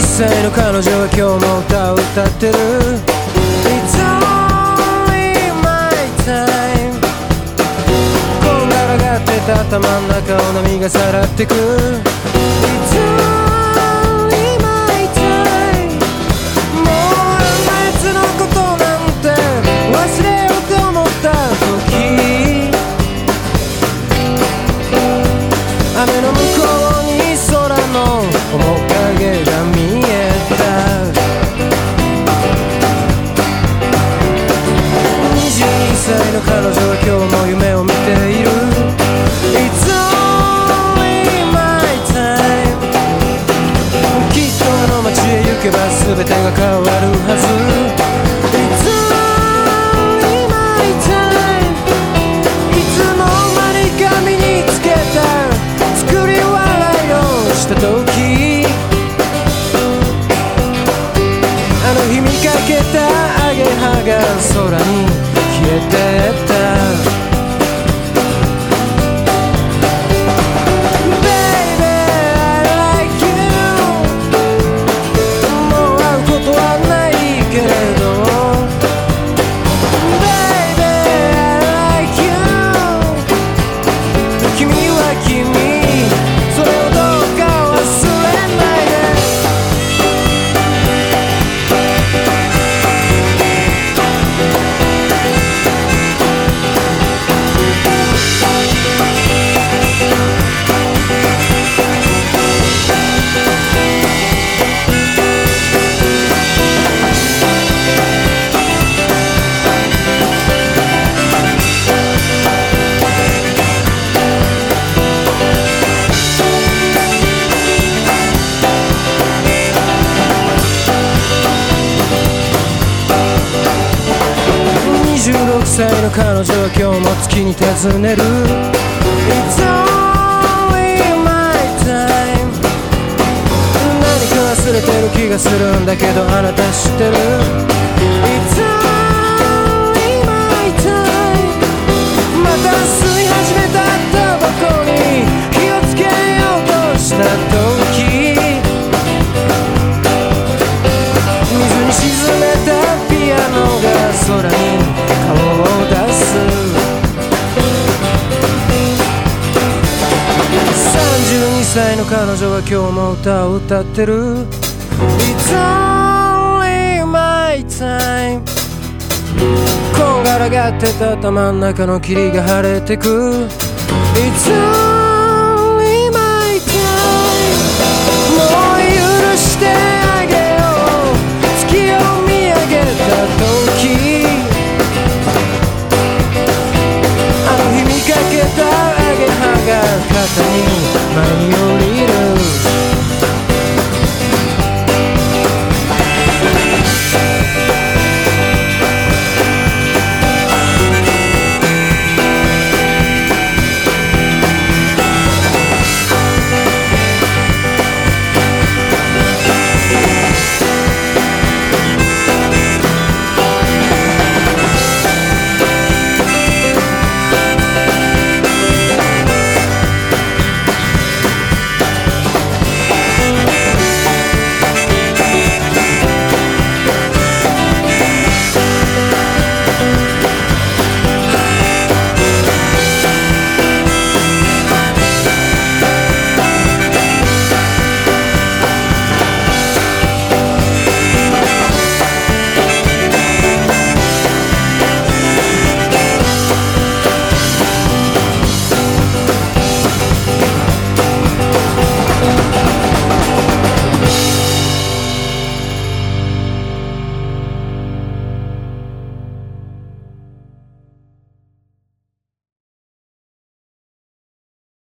1歳の彼女は今日も歌を歌ってる。It's only my time こんがらがってた頭の中を波がさらってく。全てが変わるはず。It's only my time いつの間にか身につけた作り笑いをした時。あの日見かけたアゲハが空に消えてった。の状況も月に尋ねる。It's only my time. 何か忘れてる気がするんだけどあなた知ってる？の彼女は今日も歌を歌ってる。It's only my time. こんがらがってた頭の中の霧が晴れてく。It's only